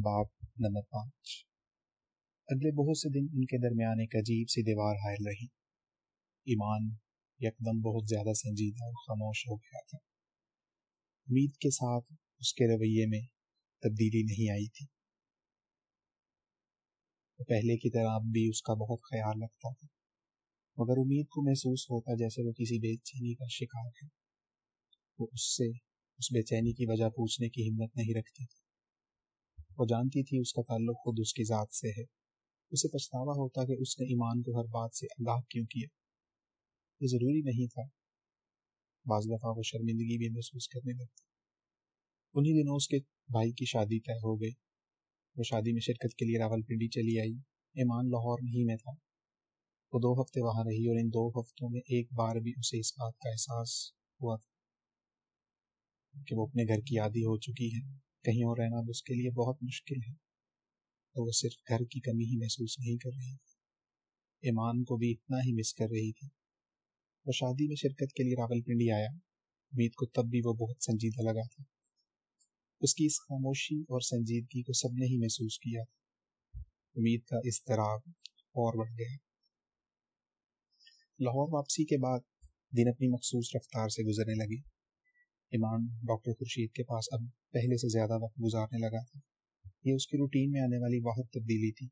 باپ نمبر پانچ۔ اگلے بہت سے دن ان کے درمیان ایک عجیب سی دیوار حائل رہی۔ ایمان یکدم بہت زیادہ سنجیدہ اور خاموش ہو گیا تھا۔ امید کے ساتھ اس کے رویے میں تبدیلی نہیں آئی تھی۔ وہ پہلے کی طرح اب بھی اس کا بہت خیال رکھتا تھا۔ مگر امید کو محسوس ہوتا جیسے وہ کسی بے چینی کا شکار ہے۔ وہ اس سے اس بے چینی کی وجہ پوچھنے کی ہمت نہیں رکھتی تھی۔ وہ جانتی تھی اس کا تعلق خود اس کی ذات سے ہے۔ اسے پچھتاوا ہوتا کہ اس نے ایمان کو ہر بات سے آگاہ کیوں کیا۔ یہ ضروری نہیں تھا۔ بعض دفعہ وہ شرمندگی بھی محسوس کرنے لگتی۔ انہی دنوں اس کے بھائی کی شادی طے ہو گئی۔ وہ شادی میں شرکت کے لیے راول پنڈی چلی آئی۔ ایمان لاہور نہیں میں تھا۔ وہ دو ہفتے وہاں رہی اور ان دو ہفتوں میں ایک بار بھی اسے اس بات کا احساس ہوا تھا کہ وہ اپنے گھر کی عادی ہو چکی ہے۔ کہیں اور رہنا اس کے لیے بہت مشکل ہے۔ تو وہ صرف گھر کی کمی ہی محسوس نہیں کر رہی تھی۔ ایمان کو بھی اتنا ہی مس کر رہی تھی۔ وہ شادی میں شرکت کے لیے راول پنڈی آیا۔ امید کو تب بھی وہ بہت سنجیدہ لگا تھا۔ اس کی اس خاموشی اور سنجیدگی کو سب نے ہی محسوس کیا۔ تھا امید کا اضطراب اور بڑھ گیا۔ لاہور واپسی کے بعد دن اپنی مخصوص رفتار سے گزرنے لگی۔ ایمان ڈاکٹر خورشید کے پاس اب پہلے سے زیادہ وقت گزارنے لگا تھا۔ یہ اس کی روٹین میں آنے والی واحد تبدیلی تھی۔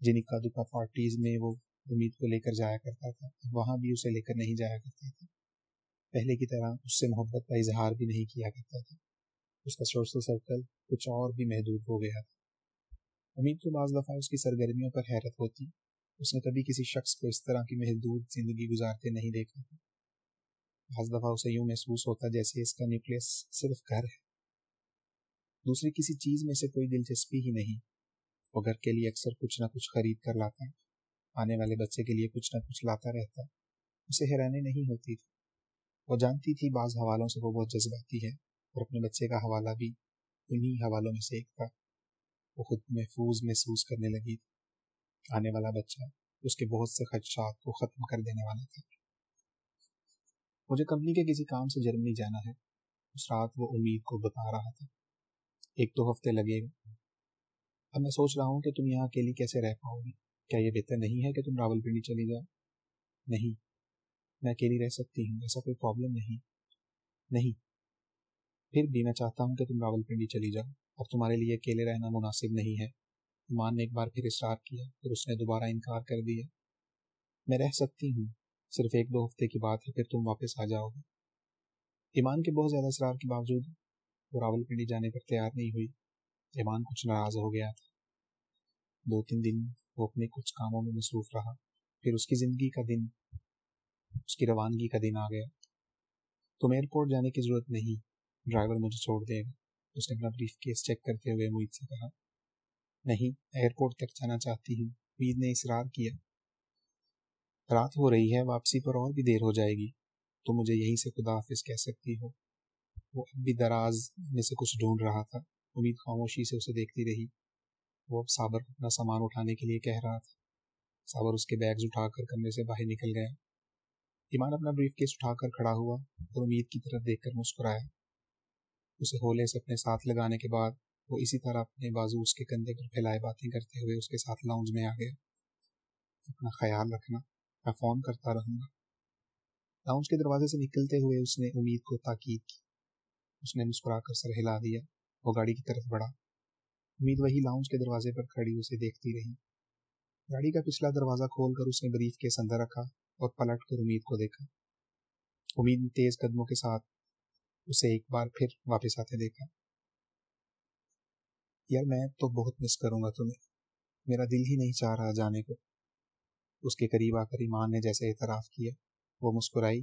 جن اکا دکا پارٹیز میں وہ امید کو لے کر جایا کرتا تھا وہاں بھی اسے لے کر نہیں جایا کرتا تھا۔ پہلے کی طرح اس سے محبت کا اظہار بھی نہیں کیا کرتا تھا۔ اس کا سوشل سرکل کچھ اور بھی محدود ہو گیا تھا۔ امید کو بعض دفعہ اس کی سرگرمیوں پر حیرت ہوتی۔ اس نے کبھی کسی شخص کو اس طرح کی محدود زندگی گزارتے نہیں دیکھا۔ تھا بعض دفعہ اسے یوں محسوس ہوتا جیسے اس کا نیوکلس صرف گھر ہے۔ دوسری کسی چیز میں سے کوئی دلچسپی ہی نہیں۔ وہ گھر کے لیے اکثر کچھ نہ کچھ خرید کر لاتا آنے والے بچے کے لیے کچھ نہ کچھ لاتا رہتا اسے حیرانی نہیں ہوتی تھی۔ وہ جانتی تھی بعض حوالوں سے وہ بہت جذباتی ہے اور اپنے بچے کا حوالہ بھی انہی حوالوں میں سے ایک تھا۔ وہ خود محفوظ محسوس کرنے لگی تھی۔ آنے والا بچہ اس کے بہت سے خدشات کو ختم کر دینے والا تھا۔ مجھے کمپنی کے کسی کام سے جرمنی جانا ہے۔ اس رات وہ امید کو بتا رہا تھا۔ ایک دو ہفتے لگے۔ گا اب میں سوچ رہا ہوں کہ تم یہاں اکیلی کیسے رہ پاؤ گی؟ کیا یہ بہتر نہیں ہے کہ تم راول پنڈی چلی جاؤ؟ نہیں۔ میں اکیلی رہ سکتی ہوں، ایسا کوئی پرابلم نہیں۔ نہیں۔ پھر بھی میں چاہتا ہوں کہ تم راول پنڈی چلی جاؤ۔ اب تمہارے لیے اکیلے رہنا مناسب نہیں ہے۔ ایمان نے ایک بار پھر اصرار کیا، پھر اس نے دوبارہ انکار کر دیا۔ میں رہ سکتی ہوں۔ صرف ایک دو ہفتے کی بات ہے، پھر تم واپس آ جاؤ گے۔ ایمان کے بہت زیادہ اصرار کے باوجود وہ راول پنڈی جانے پر تیار نہیں ہوئی۔ ایمان کچھ ناراض ہو گیا تھا۔ دو تین دن وہ اپنے کچھ کاموں میں مصروف رہا۔ پھر اس کی زندگی کا دن، اس کی روانگی کا دن آ گیا۔ تم ایئرپورٹ جانے کی ضرورت نہیں، ڈرائیور مجھے چھوڑ دے گا۔ اس نے اپنا بریف کیس چیک کرتے ہوئے امید سے کہا، نہیں، ایئرپورٹ تک جانا چاہتی ہوں۔ امید نے اصرار کیا۔ رات ہو رہی ہے، واپسی پر اور بھی دیر ہو جائے گی۔ تو مجھے یہیں سے خدا حافظ کہہ سکتی ہو۔ وہ اب بھی دراز میں سے کچھ ڈھونڈ رہا تھا۔ امید خاموشی سے اسے دیکھتی رہی۔ وہ اب صابر کو اپنا سامان اٹھانے کے لیے کہہ رہا تھا۔ صابر اس کے بیگز اٹھا کر کمرے سے باہر نکل گیا۔ ایمان اپنا بریف کیس اٹھا کر کھڑا ہوا اور امید کی طرف دیکھ کر مسکرایا۔ اسے ہولے سے اپنے ساتھ لگانے کے بعد وہ اسی طرح اپنے بازو اس کے کندھے پر پھیلائے باتیں کرتے ہوئے اس کے ساتھ لاؤنج میں آ گیا۔ اپنا خیال رکھنا۔ میں فون کرتا رہوں گا۔ لاؤنج کے دروازے سے نکلتے ہوئے اس نے امید کو تاکید کی۔ اس نے مسکرا کر سر ہلا دیا وہ گاڑی کی طرف بڑھا۔ امید وہی لاؤنج کے دروازے پر کھڑی اسے دیکھتی رہی۔ گاڑی کا پچھلا دروازہ کھول کر اس نے بریف کے اندر رکھا اور پلٹ کر امید کو دیکھا۔ امید نے تیز قدموں کے ساتھ اسے ایک بار پھر واپس آتے دیکھا۔ یار میں تو بہت مس کروں گا تمہیں۔ میرا دل ہی نہیں چاہ رہا جانے کو۔ اس کے قریب آ کر ایمان نے جیسے اعتراف کیا، وہ مسکرائی۔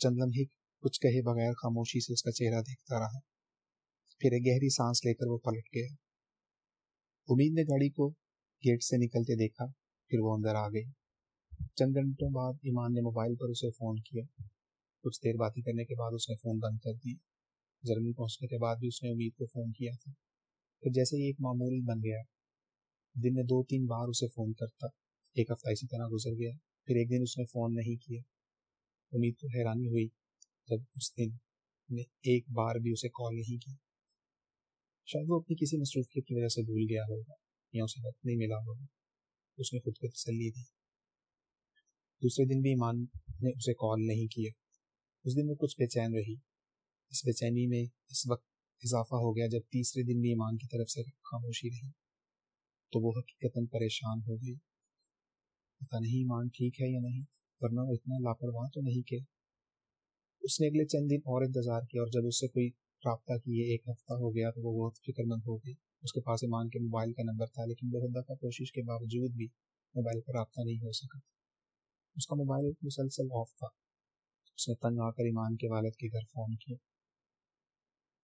چند لمحے کچھ کہے بغیر خاموشی سے اس کا چہرہ دیکھتا رہا۔ پھر ایک گہری سانس لے کر وہ پلٹ گیا۔ امید نے گاڑی کو گیٹ سے نکلتے دیکھا، پھر وہ اندر آ گئی۔ چند گھنٹوں بعد ایمان نے موبائل پر اسے فون کیا۔ کچھ دیر باتیں کرنے کے بعد اس نے فون بند کر دی جرمنی پہنچنے کے بعد بھی اس نے امید کو فون کیا تھا۔ پھر جیسے یہ ایک معمول بن گیا، دن میں دو تین بار اسے فون کرتا۔ ایک ہفتہ اسی طرح گزر گیا۔ پھر ایک دن اس نے فون نہیں کیا۔ امید کو حیرانی ہوئی جب اس دن نے ایک بار بھی اسے کال نہیں کی شاید وہ اپنی کسی مصروفیت کی وجہ سے بھول گیا ہوگا یا اسے وقت نہیں ملا ہوگا۔ اس نے خود کو تسلی دی۔ دوسرے دن بھی ایمان نے اسے کال نہیں کیا۔ اس دن وہ کچھ بے چین رہی۔ اس بے چینی میں اس وقت اضافہ ہو گیا جب تیسرے دن بھی ایمان کی طرف سے خاموشی رہی۔ تو وہ حقیقت پریشان ہو گئی۔ پتا نہیں ایمان ٹھیک ہے یا نہیں، ورنہ وہ اتنا لاپرواہ تو نہیں کہ اس نے اگلے چند دن اور انتظار کیا اور جب اس سے کوئی رابطہ کیے، ایک ہفتہ ہو گیا تو وہ بہت فکر مند ہو گئی اس کے پاس ایمان کے موبائل کا نمبر تھا، لیکن بہت دفعہ کوشش کے باوجود بھی موبائل پر رابطہ نہیں ہو سکا۔ اس کا موبائل مسلسل آف تھا۔ اس نے تنگ آ کر ایمان کے والد کے گھر فون کیا۔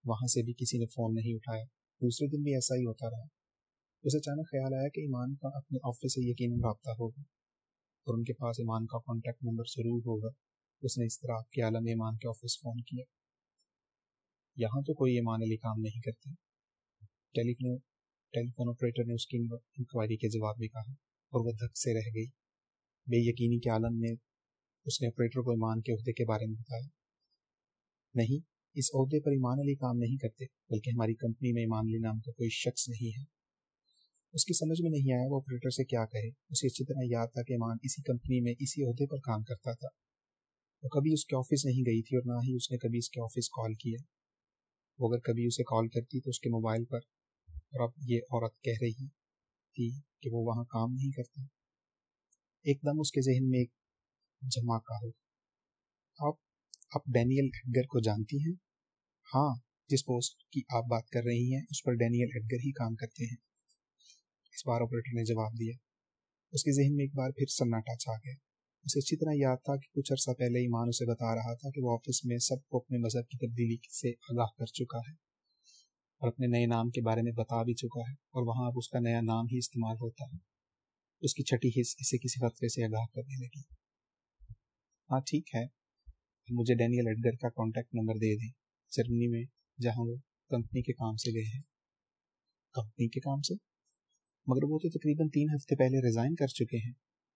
وہاں سے بھی کسی نے فون نہیں اٹھایا۔ دوسرے دن بھی ایسا ہی ہوتا رہا۔ اسے اچانک خیال آیا کہ ایمان کا اپنے آفس سے یقیناً رابطہ ہوگا اور ان کے پاس ایمان کا کانٹیکٹ نمبر ضرور ہوگا۔ اس نے اس طرح آپ کے عالم ایمان کے آفس فون کیا۔ یہاں تو کوئی ایمان علی کام نہیں کرتے telephone telephone operator نے اس کی انکوائری کے جواب میں کہا اور وہ دھک سے رہ گئی۔ بے یقینی کے عالم نے اس نے آپریٹر کو ایمان کے عہدے کے بارے میں بتایا۔ نہیں، اس عہدے پر ایمان علی کام نہیں کرتے، بلکہ ہماری کمپنی میں ایمان علی نام کا کوئی شخص نہیں ہے۔ اس کی سمجھ میں نہیں آیا وہ آپریٹر سے کیا کہے۔ اسے اچھی طرح یاد تھا کہ ایمان اسی کمپنی میں اسی عہدے پر کام کرتا تھا۔ وہ کبھی اس کے آفس نہیں گئی تھی اور نہ ہی اس نے کبھی اس کے آفس کال کیا۔ وہ اگر کبھی اسے کال کرتی تو اس کے موبائل پر۔ اور اب یہ عورت کہہ رہی تھی کہ وہ وہاں کام نہیں کرتا۔ ایک دم اس کے ذہن میں ایک جھماکہ ہو۔ آپ آپ ڈینیل ایڈگر کو جانتی ہیں؟ ہاں جس پوسٹ کی آپ بات کر رہی ہیں، اس پر ڈینیل ایڈگر ہی کام کرتے ہیں۔ اس بار آپریٹر نے جواب دیا۔ اس کے ذہن میں ایک بار پھر سناٹا چھا گیا۔ اسے اچھی طرح یاد تھا کہ کچھ عرصہ پہلے ایمان اسے بتا رہا تھا کہ وہ آفس میں سب کو اپنے مذہب کی تبدیلی سے آگاہ کر چکا ہے اور اپنے نئے نام کے بارے میں بتا بھی چکا ہے اور وہاں اب اس کا نیا نام ہی استعمال ہوتا ہے۔ اس کی چھٹی حص اسے کسی خطرے سے آگاہ کرنے لگی۔ ہاں ٹھیک ہے۔ مجھے ڈینیل ایڈگر کا کانٹیکٹ نمبر دے دیں۔ جرمنی میں جہاں وہ کمپنی کے کام سے گئے ہیں۔ کمپنی کے کام سے؟ مگر وہ تو تقریباً تین ہفتے پہلے ریزائن کر چکے ہیں۔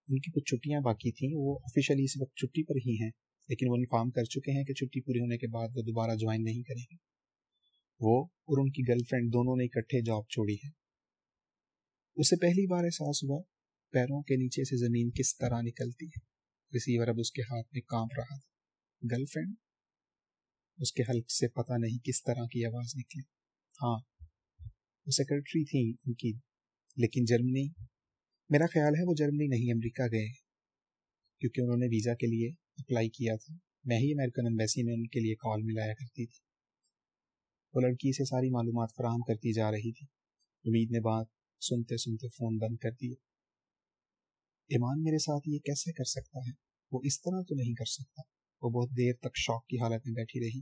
ان کی کچھ چھٹیاں باقی تھیں، وہ آفیشلی اس وقت چھٹی پر ہی ہیں، لیکن وہ انفارم کر چکے ہیں کہ چھٹی پوری ہونے کے بعد وہ دوبارہ جوائن نہیں کریں گے۔ وہ اور ان کی گرل فرینڈ دونوں نے اکٹھے جاب چھوڑی ہے۔ اسے پہلی بار احساس ہوا پیروں کے نیچے سے زمین کس طرح نکلتی ہے۔ ریسیور اب اس کے ہاتھ میں کانپ رہا تھا۔ گرل فرینڈ اس کے حلق سے پتہ نہیں کس طرح کی آواز نکلی۔ ہاں وہ سیکرٹری تھی ان کی۔ لیکن جرمنی، میرا خیال ہے وہ جرمنی نہیں، امریکہ گئے کیونکہ انہوں نے ویزا کے لیے اپلائی کیا تھا۔ میں ہی امیرکن امبیسی میں ان کے لیے کال ملایا کرتی تھی۔ وہ لڑکی سے ساری معلومات فراہم کرتی جا رہی تھی۔ امید نے بات سنتے سنتے فون بند کر دیا۔ ایمان میرے ساتھ یہ کیسے کر سکتا ہے؟ وہ اس طرح تو نہیں کر سکتا۔ وہ بہت دیر تک شوق کی حالت میں بیٹھی رہی۔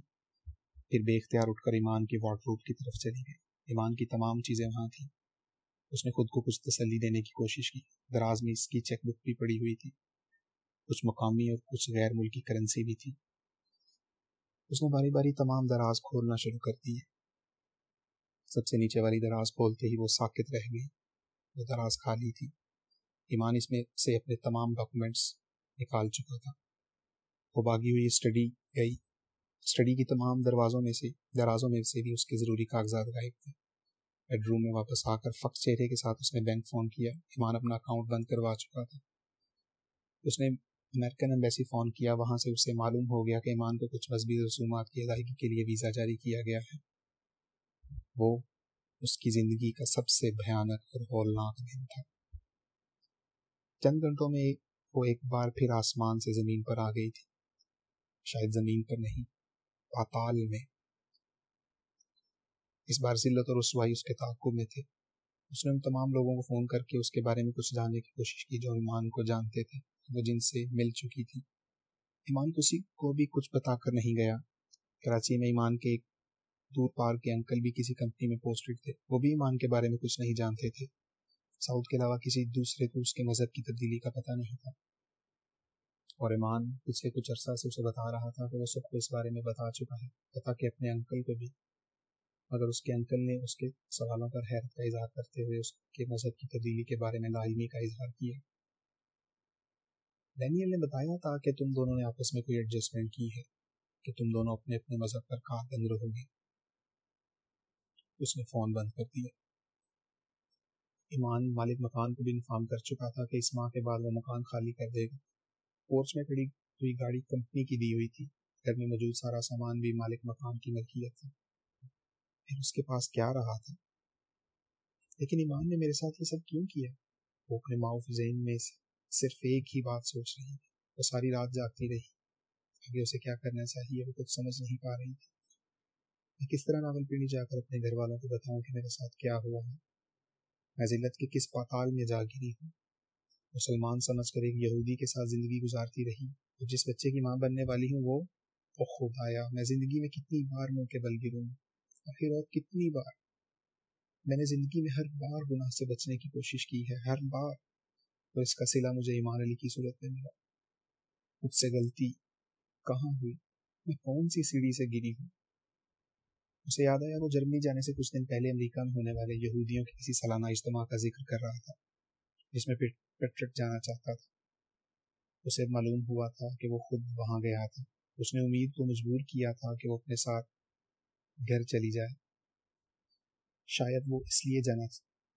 پھر بے اختیار اٹھ کر ایمان کی واٹ روپ کی طرف چلی گئی۔ ایمان کی تمام چیزیں وہاں تھیں۔ اس نے خود کو کچھ تسلی دینے کی کوشش کی۔ دراز میں اس کی چیک بک بھی پڑی ہوئی تھی۔ کچھ مقامی اور کچھ غیر ملکی کرنسی بھی تھی۔ اس نے باری باری تمام دراز کھولنا شروع کر دی سب سے نیچے والی دراز کھولتے ہی وہ ساکت رہ گئی۔ وہ دراز خالی تھی۔ ایمان اس میں سے اپنے تمام ڈاکومنٹس نکال چکا تھا۔ وہ باغی ہوئی اسٹڈی گئی۔ اسٹڈی کی تمام دروازوں میں سے درازوں میں سے بھی اس کے ضروری کاغذات غائب تھے بیڈ روم میں واپس آ کر فخ چہرے کے ساتھ اس نے بینک فون کیا۔ ایمان اپنا اکاؤنٹ بند کروا چکا تھا۔ اس نے امیرکن امبیسی فون کیا۔ وہاں سے اسے معلوم ہو گیا کہ ایمان کو کچھ مذہبی رسومات کی ادائیگی کے لیے ویزا جاری کیا گیا ہے۔ وہ اس کی زندگی کا سب سے بھیانک اور ہولناک دن تھا۔ چند گھنٹوں میں وہ ایک بار پھر آسمان سے زمین پر آ گئی تھی۔ شاید زمین پر نہیں، پاتال میں۔ اس بار ذلت اور رسوائی اس کے تعاقب میں تھے اس نے ان تمام لوگوں کو فون کر کے اس کے بارے میں کچھ جاننے کی کوشش کی جو ایمان کو جانتے تھے، وہ جن سے مل چکی تھی۔ ایمان کسی کو بھی کچھ بتا کر نہیں گیا۔ کراچی میں ایمان کے ایک دور پار کے انکل بھی کسی کمپنی میں پوسٹڈ تھے، وہ بھی ایمان کے بارے میں کچھ نہیں جانتے تھے۔ ساؤتھ کے علاوہ کسی دوسرے کو اس کے مذہب کی تبدیلی کا پتہ نہیں تھا۔ اور ایمان پچھلے کچھ عرصہ سے اسے بتا رہا تھا کہ وہ سب کو اس بارے میں بتا چکا ہے۔ بتا کہ اپنے انکل کو بھی مگر اس کے انکل نے اس کے سوالوں پر حیرت کا اظہار کرتے ہوئے اس کے مذہب کی تبدیلی کے بارے میں لاعلمی کا اظہار کیا۔ ڈینیل نے بتایا تھا کہ تم دونوں نے آپس میں کوئی ایڈجسٹمنٹ کی ہے، کہ تم دونوں اپنے اپنے مذہب پر کاربند رہو گے۔ اس نے فون بند کر دیا۔ ایمان مالک مکان کو بھی انفارم کر چکا تھا کہ اس ماہ کے بعد وہ مکان خالی کر دے گا۔ پورچ میں کھڑی ہوئی گاڑی کمپنی کی دی ہوئی تھی۔ گھر میں موجود سارا سامان بھی مالک مکان کی ملکیت تھا پھر اس کے پاس کیا رہا تھا؟ لیکن ایمان نے میرے ساتھ یہ سب کیوں کیا؟ وہ اپنے معاف ذہن میں صرف ایک ہی بات سوچ رہی تھی، وہ ساری رات جاگتی رہی۔ آگے اسے کیا کرنا چاہیے وہ کچھ سمجھ نہیں پا رہی تھی۔ میں کس طرح ناول پیڑھی جا کر اپنے گھر والوں کو بتاؤں کہ میرے ساتھ کیا ہوا ہے؟ میں ذلت کے کس پاتال میں جا گری ہوں؟ مسلمان سمجھ کر ایک یہودی کے ساتھ زندگی گزارتی رہی۔ اور جس بچے کی ماں بننے والی ہوں وہ خدایا، میں زندگی میں کتنی بار منہ کے بل گروں اور پھر اور کتنی بار میں نے زندگی میں ہر بار گناہ سے بچنے کی کوشش کی ہے، ہر بار۔ اور اس کا سلا مجھے ایمان علی کی صورت میں ملا۔ مجھ سے غلطی کہاں ہوئی؟ میں کون سی سیڑھی سے گری ہوں؟ اسے یاد آیا وہ جرمنی جانے سے کچھ دن پہلے امریکہ میں ہونے والے یہودیوں کے کسی سالانہ اجتماع کا ذکر کر رہا تھا، جس میں پیٹرک جانا چاہتا تھا۔ اسے معلوم ہوا تھا کہ وہ خود وہاں گیا تھا۔ اس نے امید کو مجبور کیا تھا کہ وہ اپنے ساتھ گھر چلی جائے۔ شاید وہ اس لیے جانا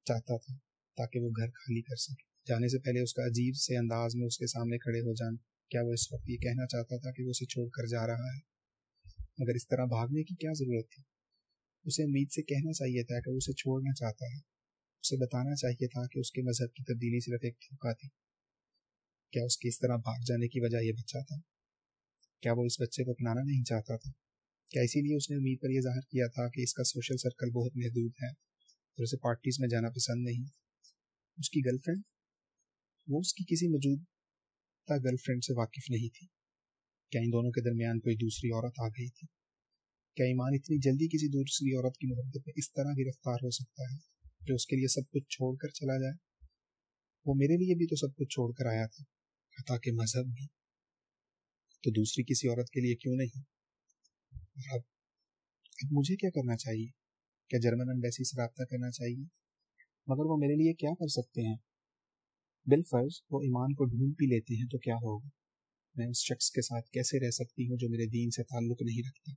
چاہتا تھا تاکہ وہ گھر خالی کر سکے۔ جانے سے پہلے اس کا عجیب سے انداز میں اس کے سامنے کھڑے ہو جان کیا وہ اس وقت یہ کہنا چاہتا تھا کہ وہ اسے چھوڑ کر جا رہا ہے؟ مگر اس طرح بھاگنے کی کیا ضرورت تھی؟ اسے امید سے کہنا چاہیے تھا کہ وہ اسے چھوڑنا چاہتا ہے۔ اسے بتانا چاہیے تھا کہ اس کے مذہب کی تبدیلی صرف ایک دھوکا تھی۔ کیا اس کی اس طرح بھاگ جانے کی وجہ یہ بچہ تھا؟ کیا وہ اس بچے کو اپنانا نہیں چاہتا تھا؟ کیا اسی لیے اس نے امید پر یہ ظاہر کیا تھا کہ اس کا سوشل سرکل بہت محدود ہے اور اسے پارٹیز میں جانا پسند نہیں۔ اس کی گرل فرینڈ وہ اس کی کسی موجودہ گرل فرینڈ سے واقف نہیں تھی۔ کیا ان دونوں کے درمیان کوئی دوسری عورت آ گئی تھی؟ کیا ایمان اتنی جلدی کسی دوسری عورت کی محبت میں اس طرح گرفتار ہو سکتا ہے جو اس کے لیے سب کچھ چھوڑ کر چلا جائے؟ وہ میرے لیے بھی تو سب کچھ چھوڑ کر آیا تھا تاکہ مذہب بھی۔ تو دوسری کسی عورت کے لیے کیوں نہیں؟ اور اب اب مجھے کیا کرنا چاہیے؟ کیا جرمن امبیسی سے رابطہ کرنا چاہیے؟ مگر وہ میرے لیے کیا کر سکتے ہیں؟ بالفرض وہ ایمان کو ڈھونڈ بھی لیتے ہیں تو کیا ہوگا؟ میں اس شخص کے ساتھ کیسے رہ سکتی ہوں جو میرے دین سے تعلق نہیں رکھتا؟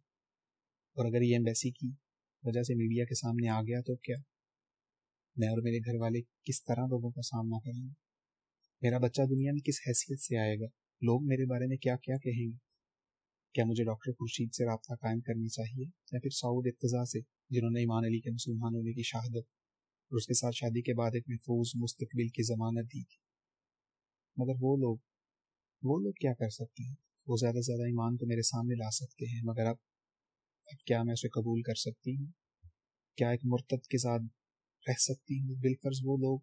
اور اگر یہ ایمبیسی کی وجہ سے میڈیا کے سامنے آ گیا تو کیا؟ میں اور میرے گھر والے کس طرح لوگوں کا سامنا کریں گے؟ میرا بچہ دنیا میں کس حیثیت سے آئے گا؟ لوگ میرے بارے میں کیا کیا کہیں گے؟ کیا مجھے ڈاکٹر خورشید سے رابطہ قائم کرنی چاہیے یا پھر سعود اقتضاء سے جنہوں نے ایمان علی کے مسلمان ہونے کی شہادت اور اس کے ساتھ شادی کے بعد ایک محفوظ مستقبل کی ضمانت دی تھی؟ مگر وہ لوگ وہ لوگ کیا کر سکتے ہیں؟ وہ زیادہ سے زیادہ ایمان کو میرے سامنے لا سکتے ہیں، مگر اب اب کیا میں اسے قبول کر سکتی ہوں؟ کیا ایک مرتد کے ساتھ رہ سکتی ہوں؟ بالفرض وہ لوگ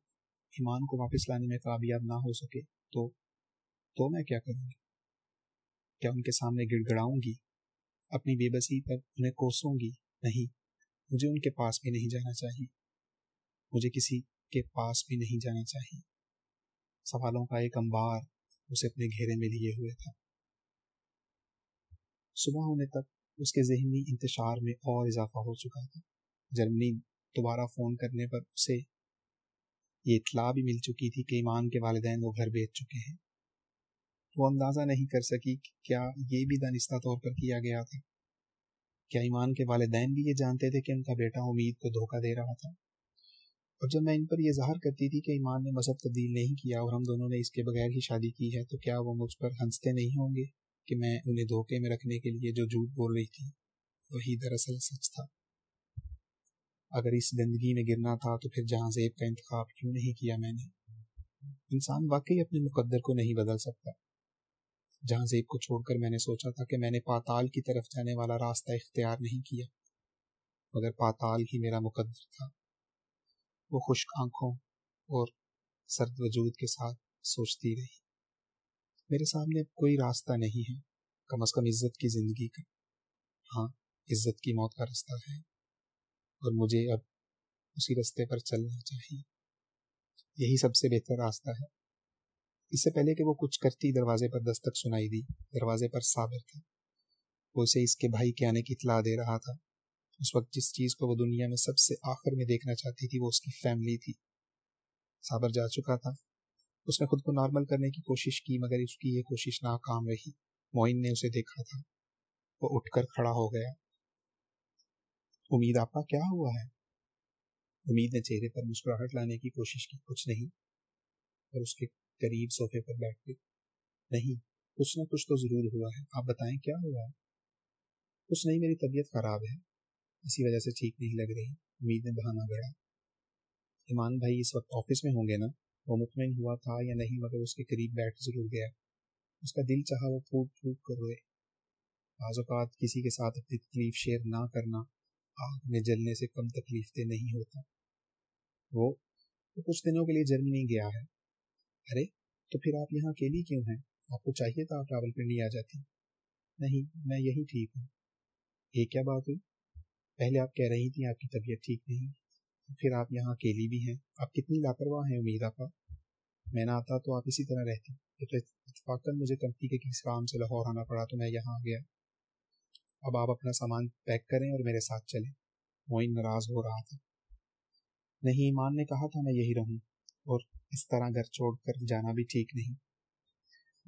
ایمان کو واپس لانے میں کامیاب نہ ہو سکے تو تو میں کیا کروں گی؟ کیا ان کے سامنے گڑ گڑاؤں گی؟ اپنی بے بسی پر انہیں کوسوں گی؟ نہیں، مجھے ان کے پاس بھی نہیں جانا چاہیے۔ مجھے کسی کے پاس بھی نہیں جانا چاہیے۔ سوالوں کا ایک انبار اسے اپنے گھیرے میں لیے ہوئے تھا۔ صبح ہونے تک اس کے ذہنی انتشار میں اور اضافہ ہو چکا تھا۔ جرمنی دوبارہ فون کرنے پر اسے یہ اطلاع بھی مل چکی تھی کہ ایمان کے والدین وہ گھر بیچ چکے ہیں۔ وہ اندازہ نہیں کر سکی کہ کیا یہ بھی دانستہ طور پر کیا گیا تھا۔ کیا ایمان کے والدین بھی یہ جانتے تھے کہ ان کا بیٹا امید کو دھوکہ دے رہا تھا؟ اور جب میں ان پر یہ ظاہر کرتی تھی کہ ایمان نے مذہب تبدیل نہیں کیا اور ہم دونوں نے اس کے بغیر ہی شادی کی ہے، تو کیا وہ مجھ پر ہنستے نہیں ہوں گے کہ میں انہیں دھوکے میں رکھنے کے لیے جو جھوٹ بول رہی تھی؟ وہی دراصل سچ تھا۔ اگر اس زندگی میں گرنا تھا تو پھر جہاں زیب کا انتخاب کیوں نہیں کیا میں نے؟ انسان واقعی اپنے مقدر کو نہیں بدل سکتا۔ جہاں زیب کو چھوڑ کر میں نے سوچا تھا کہ میں نے پاتال کی طرف جانے والا راستہ اختیار نہیں کیا۔ مگر پاتال ہی میرا مقدر تھا۔ وہ خشک آنکھوں اور سرد وجود کے ساتھ سوچتی رہی۔ میرے سامنے اب کوئی راستہ نہیں ہے۔ کم از کم عزت کی زندگی کا۔ ہاں عزت کی موت کا راستہ ہے۔ اور مجھے اب اسی رستے پر چلنا چاہیے۔ یہی سب سے بہتر راستہ ہے۔ اس سے پہلے کہ وہ کچھ کرتی، دروازے پر دستک سنائی دی، دروازے پر صابر تھا۔ وہ اسے اس کے بھائی کے آنے کی اطلاع دے رہا تھا۔ اس وقت جس چیز کو وہ دنیا میں سب سے آخر میں دیکھنا چاہتی تھی، وہ اس کی فیملی تھی۔ صابر جا چکا تھا۔ اس نے خود کو نارمل کرنے کی کوشش کی، مگر اس کی یہ کوشش ناکام رہی۔ معین نے اسے دیکھا تھا۔ وہ اٹھ کر کھڑا ہو گیا۔ امید، آپ کا کیا ہوا ہے؟ امید نے چہرے پر مسکراہٹ لانے کی کوشش کی۔ کچھ نہیں، اور اس کے قریب صوفے پر بیٹھ گئی نہیں، کچھ نہ کچھ تو ضرور ہوا ہے۔ آپ بتائیں کیا ہوا ہے؟ کچھ نہیں، میری طبیعت خراب ہے۔ اسی وجہ سے ٹھیک نہیں لگ رہی۔ امید نے بہانا گیا ایمان بھائی اس وقت آفس میں ہوں گے نا؟ وہ مطمئن ہوا تھا یا نہیں، مگر اس کے قریب بیٹھ ضرور گیا۔ اس کا دل چاہا وہ پھوٹ پھوٹ کر روئے۔ بعض اوقات کسی کے ساتھ اپنی تکلیف شیئر نہ کرنا آگ میں جلنے سے کم تکلیف دہ نہیں ہوتا۔ وہ کچھ دنوں کے لیے جرمنی گیا ہے۔ ارے، تو پھر آپ یہاں اکیلی کیوں ہیں؟ آپ کو چاہیے تھا آپ ٹریول کرنی آ جاتی۔ نہیں، میں یہی ٹھیک ہوں۔ یہ کیا بات ہوئی؟ پہلے آپ کہہ رہی تھیں آپ کی طبیعت ٹھیک نہیں۔ پھر آپ یہاں اکیلی بھی ہیں۔ آپ کتنی لاپرواہ ہیں امید آپ میں نہ آتا تو آپ اسی طرح رہتی۔ اتفاق مجھے کمپنی کے کسی کام سے لاہور آنا پڑا تو میں یہاں آ گیا۔ اب آپ اپنا سامان پیک کریں اور میرے ساتھ چلیں۔ معین ناراض ہو رہا تھا۔ نہیں، ایمان نے کہا تھا میں یہی رہوں اور اس طرح گھر چھوڑ کر جانا بھی ٹھیک نہیں۔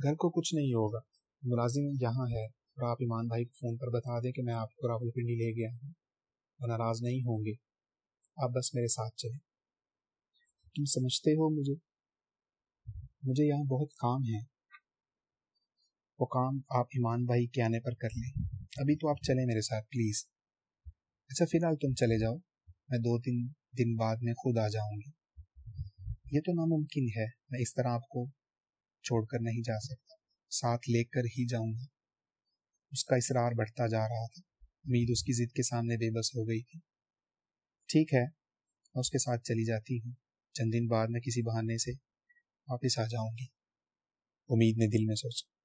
گھر کو کچھ نہیں ہوگا۔ ملازم یہاں ہے اور آپ ایمان بھائی کو فون پر بتا دیں کہ میں آپ کو راول پنڈی لے گیا ہوں۔ وہ ناراض نہیں ہوں گے۔ آپ بس میرے ساتھ چلیں۔ تم سمجھتے ہو مجھے؟ مجھے یہاں بہت کام ہے۔ وہ کام آپ ایمان بھائی کے آنے پر کر لیں۔ ابھی تو آپ چلیں میرے ساتھ، پلیز۔ اچھا فی الحال تم چلے جاؤ۔ میں دو تین دن بعد میں خود آ جاؤں گی۔ یہ تو ناممکن ہے، میں اس طرح آپ کو چھوڑ کر نہیں جا سکتا۔ ساتھ لے کر ہی جاؤں گا۔ اس کا اصرار بڑھتا جا رہا تھا۔ امید اس کی ضد کے سامنے بے بس ہو گئی تھی۔ ٹھیک ہے، میں اس کے ساتھ چلی جاتی ہوں۔ چند دن بعد میں کسی بہانے سے واپس آ جاؤں گی۔ امید نے دل میں سوچا۔